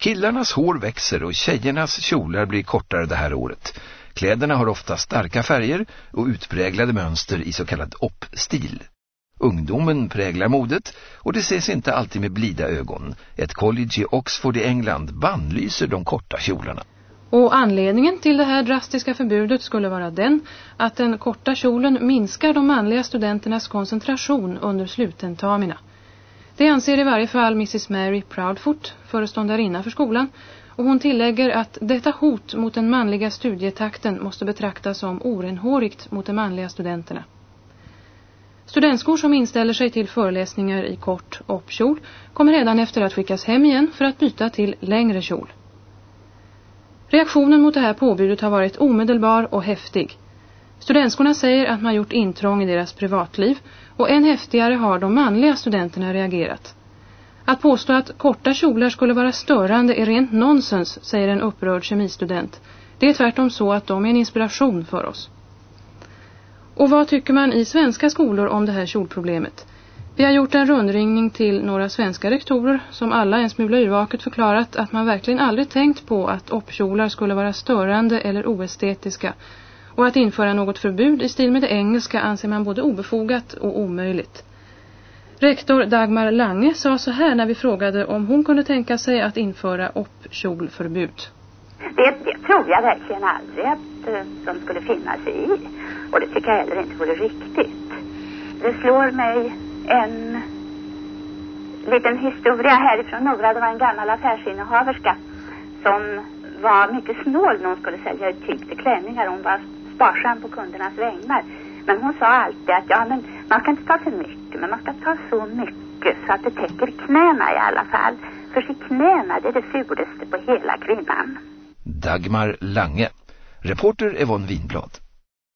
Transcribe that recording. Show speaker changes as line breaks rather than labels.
Killarnas hår växer och tjejernas kjolar blir kortare det här året. Kläderna har ofta starka färger och utpräglade mönster i så kallad oppstil. Ungdomen präglar modet och det ses inte alltid med blida ögon. Ett college i Oxford i England bannlyser de korta kjolarna.
Och anledningen till det här drastiska förbudet skulle vara den att den korta kjolen minskar de manliga studenternas koncentration under slutentamina. Det anser i varje fall Mrs. Mary Proudfoot, föreståndarinna för skolan, och hon tillägger att detta hot mot den manliga studietakten måste betraktas som orenhårigt mot de manliga studenterna. Studentskor som inställer sig till föreläsningar i kort oppkjol kommer redan efter att skickas hem igen för att byta till längre kjol. Reaktionen mot det här påbudet har varit omedelbar och häftig. Studentskorna säger att man gjort intrång i deras privatliv och än häftigare har de manliga studenterna reagerat. Att påstå att korta kjolar skulle vara störande är rent nonsens, säger en upprörd kemistudent. Det är tvärtom så att de är en inspiration för oss. Och vad tycker man i svenska skolor om det här kjolproblemet? Vi har gjort en rundringning till några svenska rektorer som alla en smula yrvaket förklarat att man verkligen aldrig tänkt på att oppkjolar skulle vara störande eller oestetiska och att införa något förbud i stil med det engelska anser man både obefogat och omöjligt. Rektor Dagmar Lange sa så här när vi frågade om hon kunde tänka sig att införa oppkjolförbud.
Det, det tror jag verkligen aldrig att eh, de skulle finna sig i. Och det tycker jag heller inte vore riktigt. Det slår mig en liten historia härifrån Nora. Det var en gammal affärsinnehaverska som var mycket snål när hon skulle sälja ut tyg till klänningar. Hon var sparsam på kundernas vägnar. Men hon sa alltid att ja, men man ska inte ta för mycket, men man ska ta så mycket så att det täcker knäna i alla fall. För sig knäna det är det fulaste på hela kvinnan.
Dagmar Lange. Reporter Yvonne Winblad.